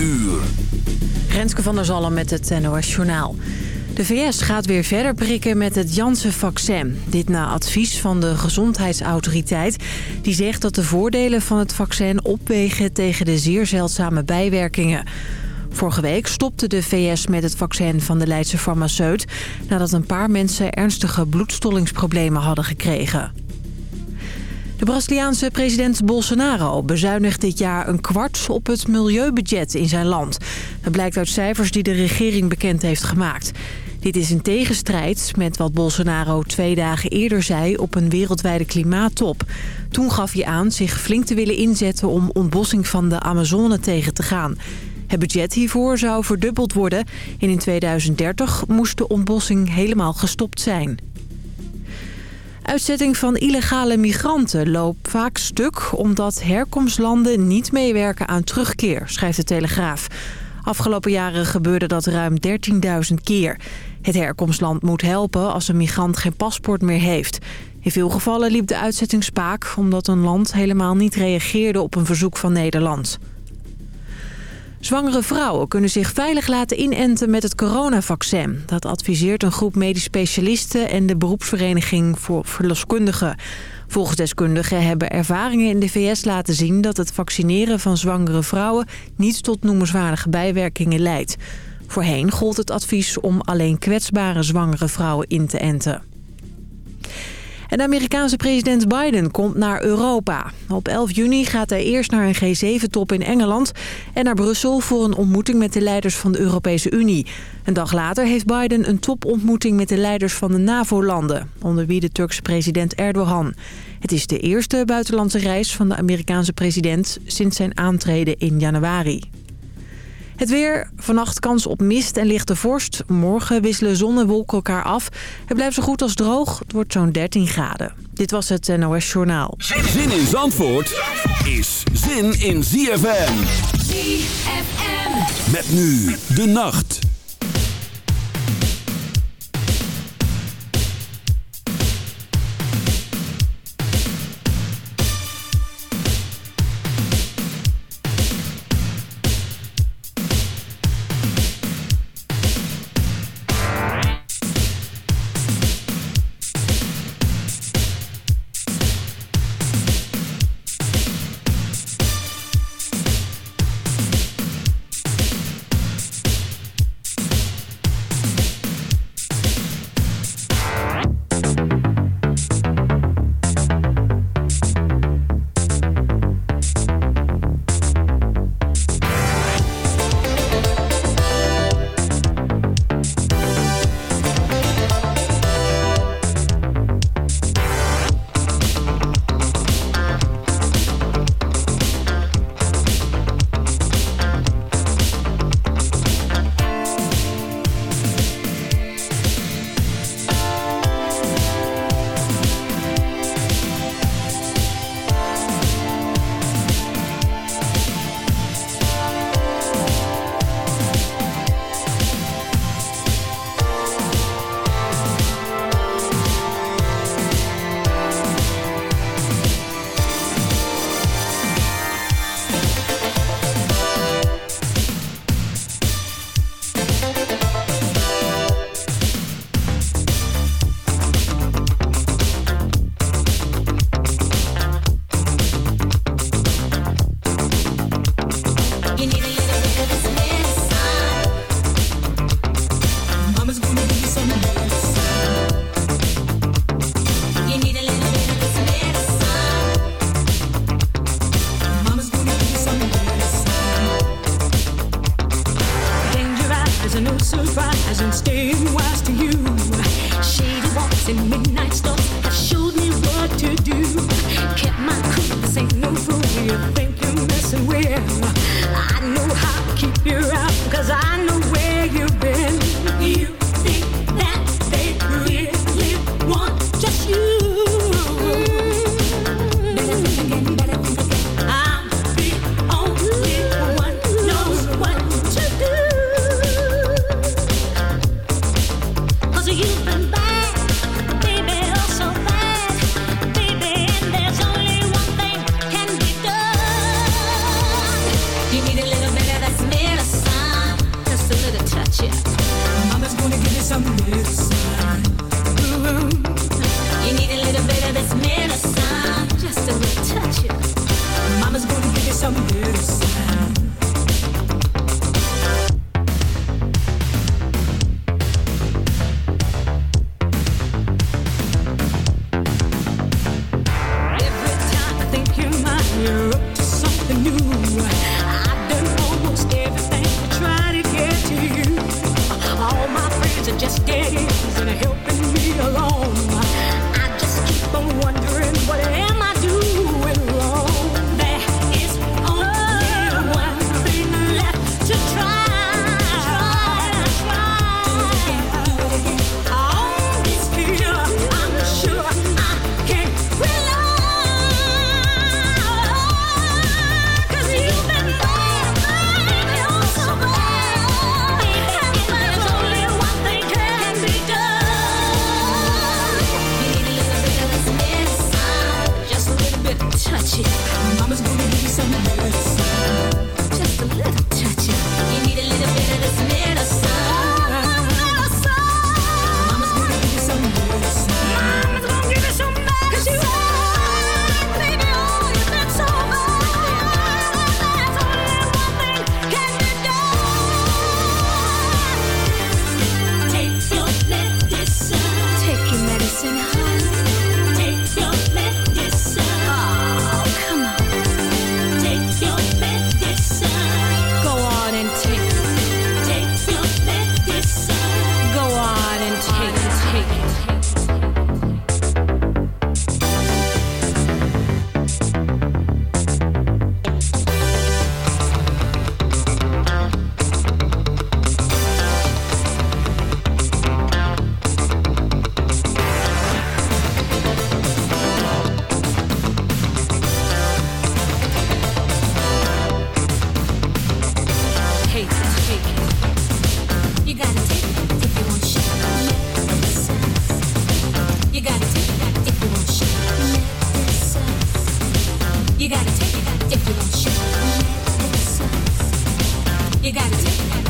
uur. Renske van der Zalm met het NOS Journaal. De VS gaat weer verder prikken met het Janssen-vaccin. Dit na advies van de Gezondheidsautoriteit. Die zegt dat de voordelen van het vaccin opwegen tegen de zeer zeldzame bijwerkingen. Vorige week stopte de VS met het vaccin van de Leidse farmaceut... nadat een paar mensen ernstige bloedstollingsproblemen hadden gekregen. De Braziliaanse president Bolsonaro bezuinigt dit jaar een kwart op het milieubudget in zijn land. Dat blijkt uit cijfers die de regering bekend heeft gemaakt. Dit is in tegenstrijd met wat Bolsonaro twee dagen eerder zei op een wereldwijde klimaattop. Toen gaf hij aan zich flink te willen inzetten om ontbossing van de Amazone tegen te gaan. Het budget hiervoor zou verdubbeld worden en in 2030 moest de ontbossing helemaal gestopt zijn. Uitzetting van illegale migranten loopt vaak stuk... omdat herkomstlanden niet meewerken aan terugkeer, schrijft de Telegraaf. Afgelopen jaren gebeurde dat ruim 13.000 keer. Het herkomstland moet helpen als een migrant geen paspoort meer heeft. In veel gevallen liep de uitzetting spaak... omdat een land helemaal niet reageerde op een verzoek van Nederland. Zwangere vrouwen kunnen zich veilig laten inenten met het coronavaccin. Dat adviseert een groep medisch specialisten en de beroepsvereniging voor verloskundigen. Volgens deskundigen hebben ervaringen in de VS laten zien... dat het vaccineren van zwangere vrouwen niet tot noemenswaardige bijwerkingen leidt. Voorheen gold het advies om alleen kwetsbare zwangere vrouwen in te enten. En de Amerikaanse president Biden komt naar Europa. Op 11 juni gaat hij eerst naar een G7-top in Engeland... en naar Brussel voor een ontmoeting met de leiders van de Europese Unie. Een dag later heeft Biden een topontmoeting met de leiders van de NAVO-landen... onder wie de Turkse president Erdogan. Het is de eerste buitenlandse reis van de Amerikaanse president... sinds zijn aantreden in januari. Het weer, vannacht kans op mist en lichte vorst. Morgen wisselen zon en wolken elkaar af. Het blijft zo goed als droog. Het wordt zo'n 13 graden. Dit was het NOS Journaal. Zin in Zandvoort is zin in ZFM. ZFM. Met nu de nacht. You got it.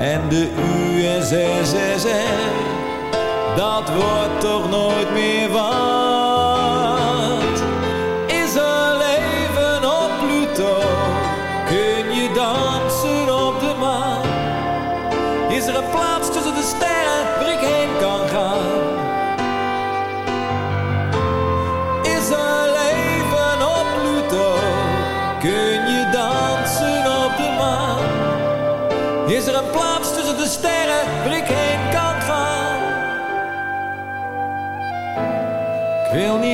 En de USSR, dat wordt toch nooit meer wat.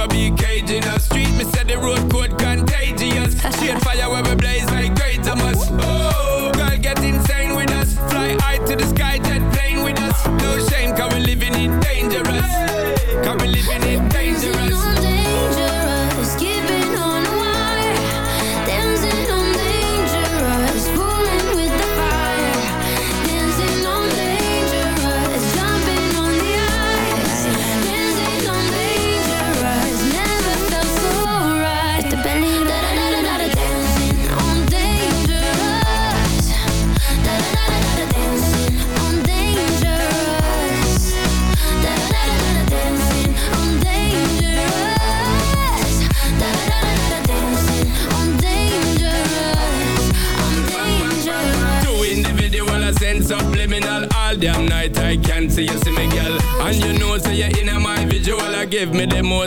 never be caged in a street. Me said the road code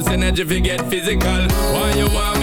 more energy, if you get physical. Why you want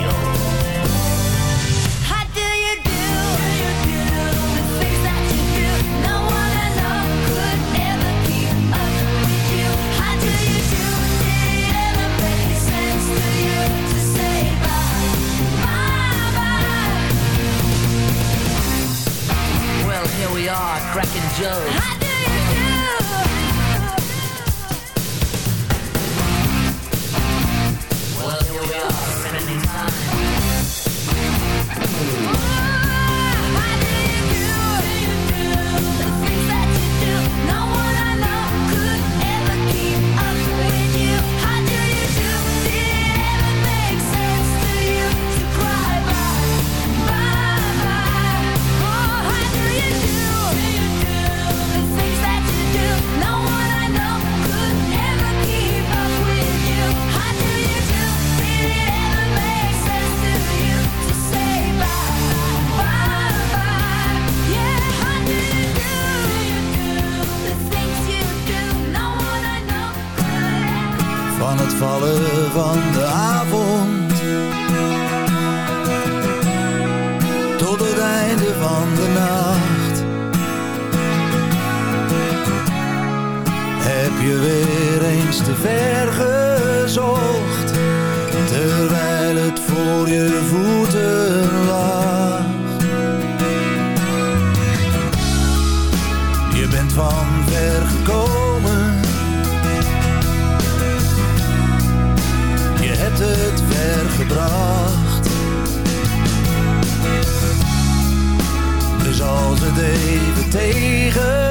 cracking jokes. Hot van het vallen van de avond. Tot het einde van de nacht. Heb je weer eens te ver gezocht Terwijl het voor je voeten lag? gebracht. Dus als het even tegen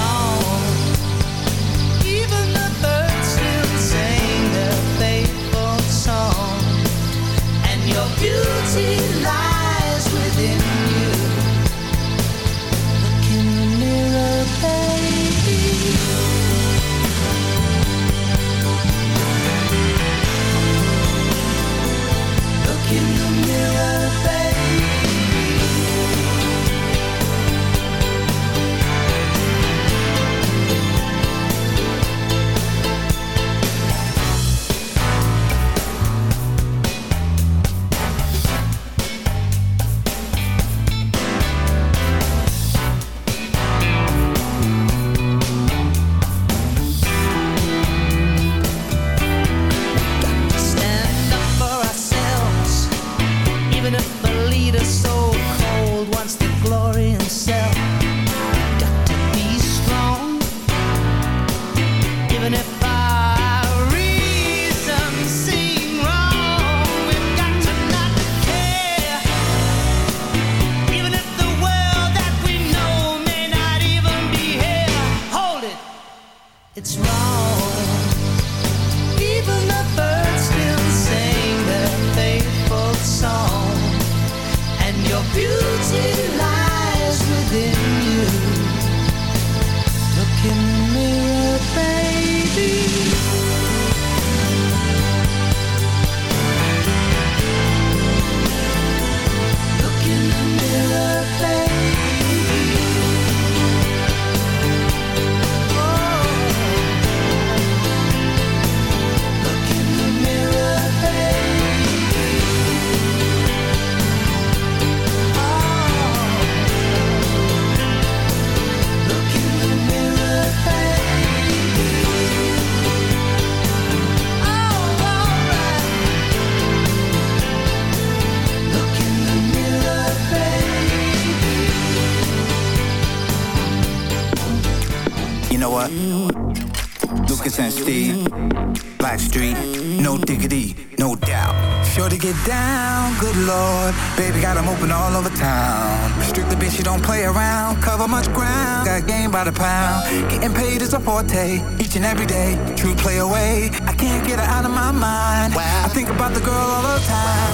Baby, got them open all over town. Strictly bitch, you don't play around. Cover much ground, got game by the pound. Getting paid is a forte, each and every day. True play away, I can't get her out of my mind. Wow. I think about the girl all the time.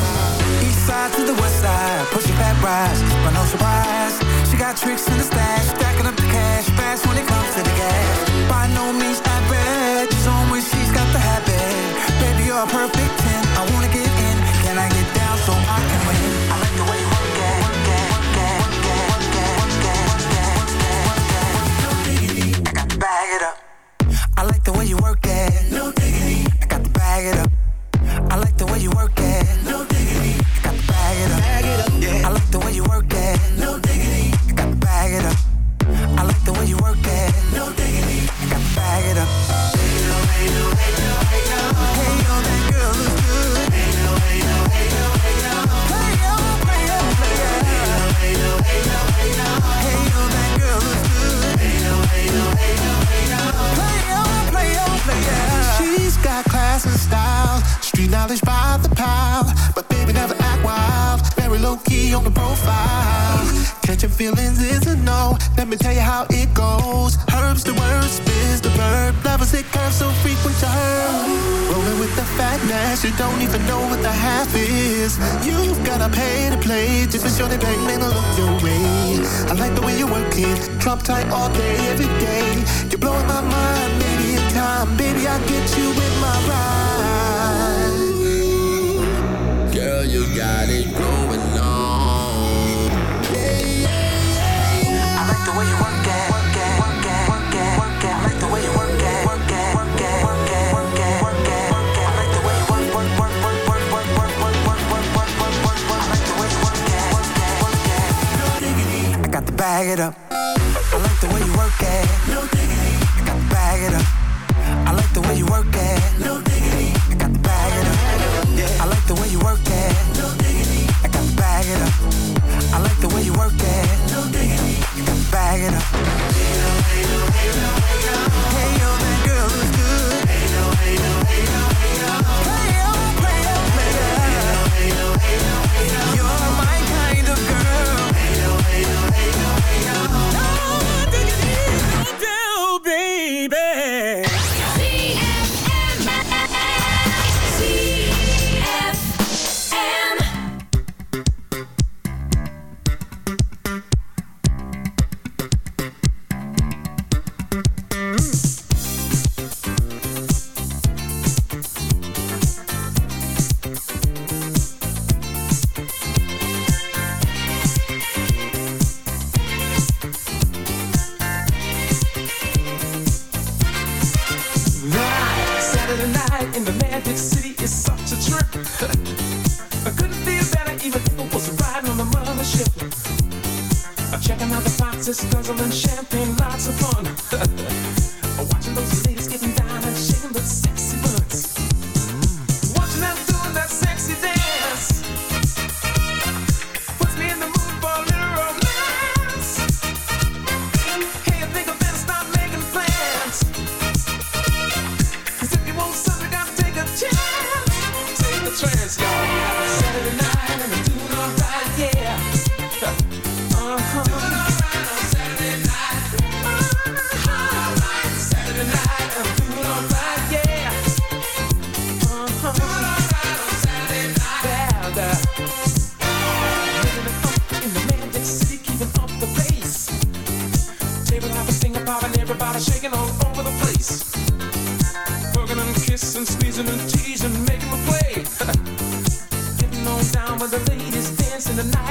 East side to the west side, Pushin' fat rise, but no surprise. She got tricks in the stash, stacking up the cash body shaking all over the place. Hugging and kissing, squeezing and teasing, making me play. Getting on down with the ladies dancing the night.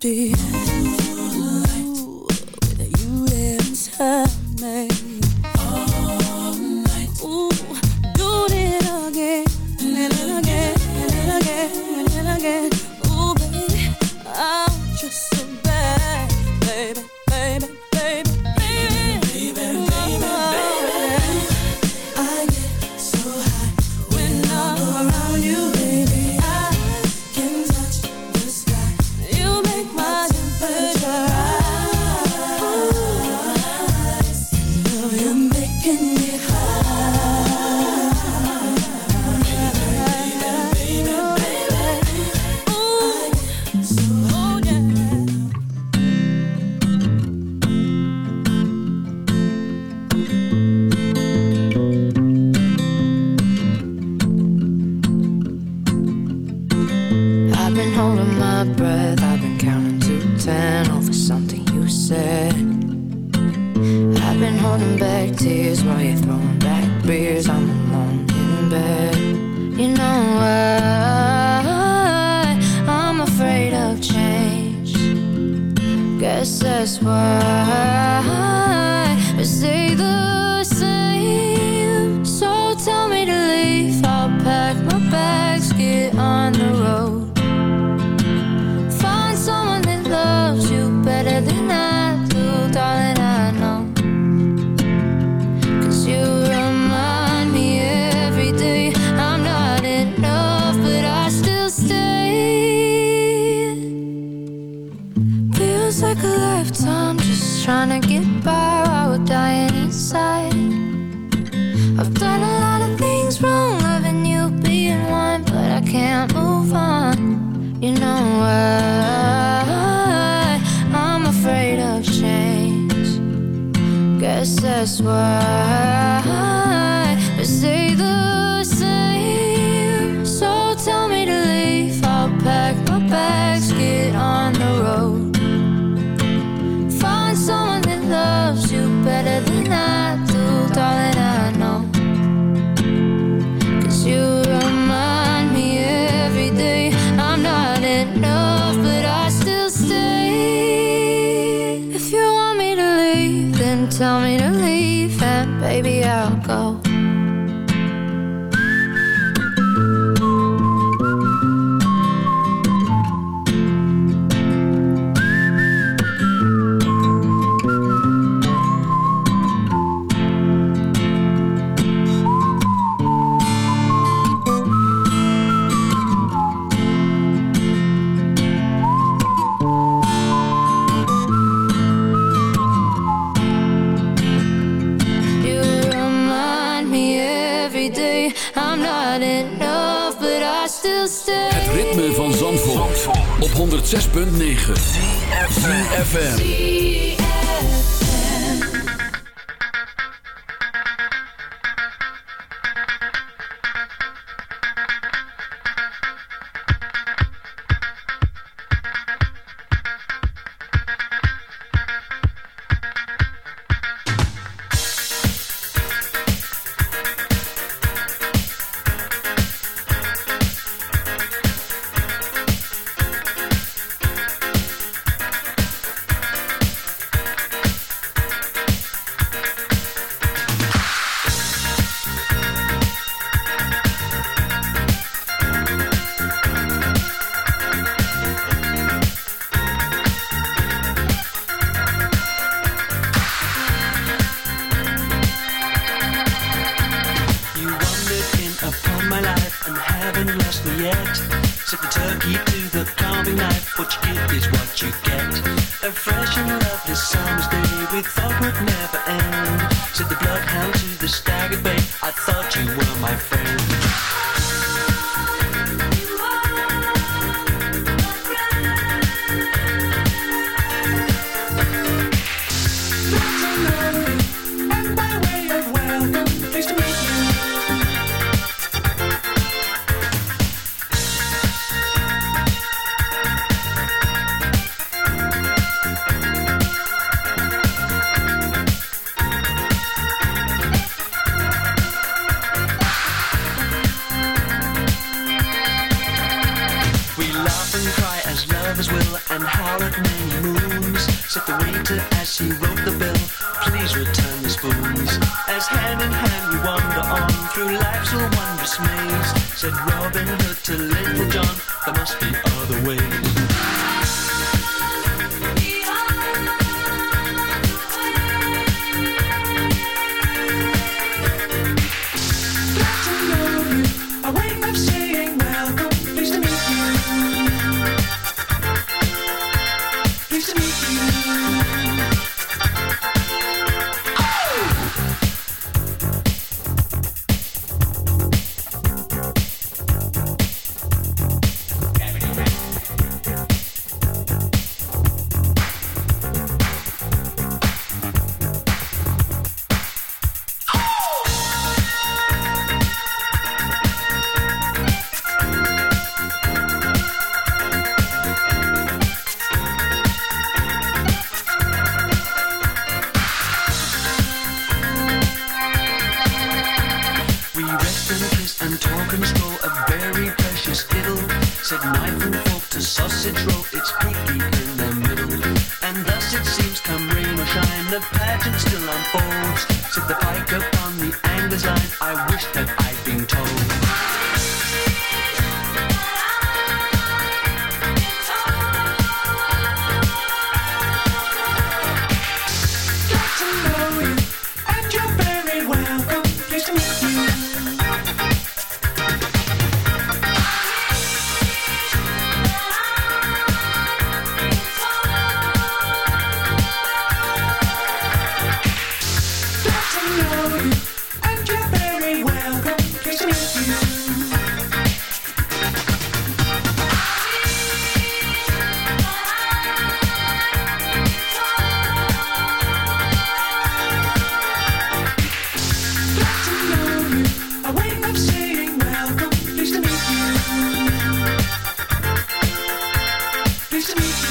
this world. Op 106.9 FM.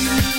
you.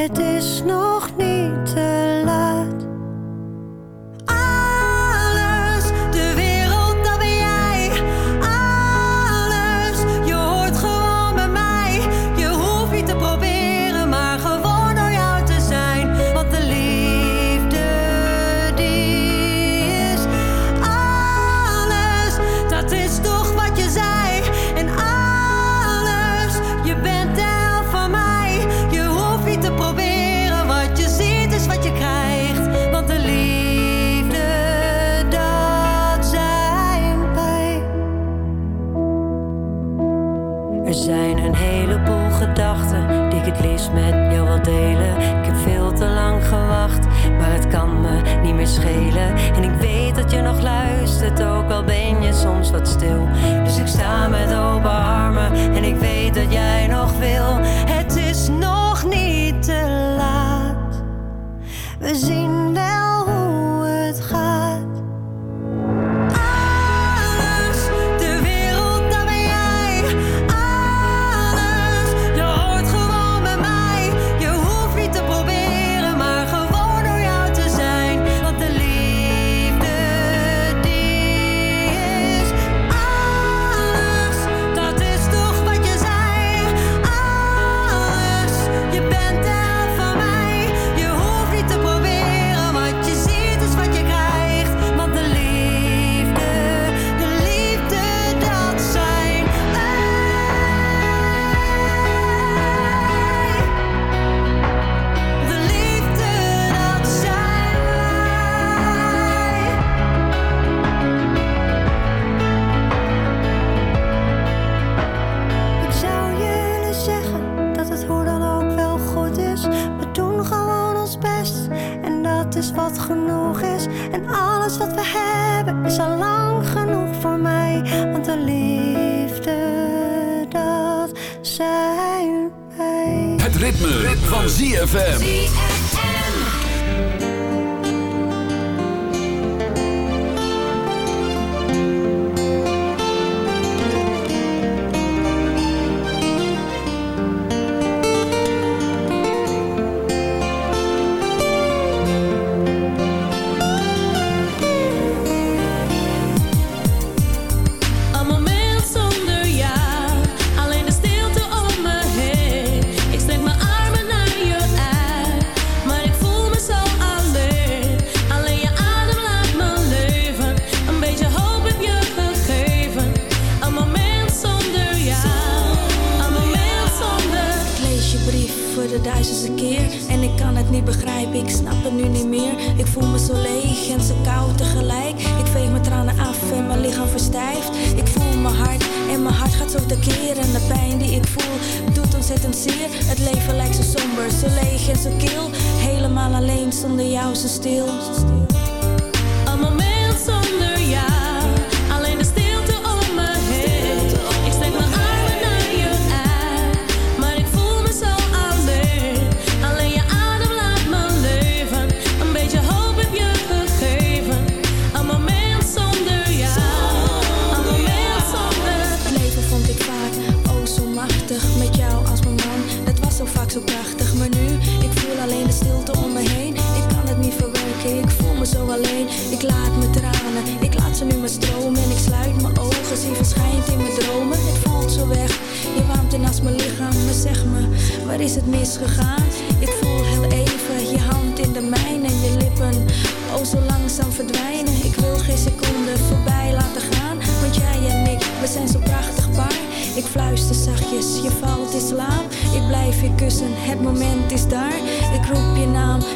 Het is nog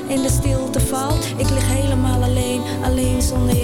in de stilte valt. Ik lig helemaal alleen, alleen zonder je.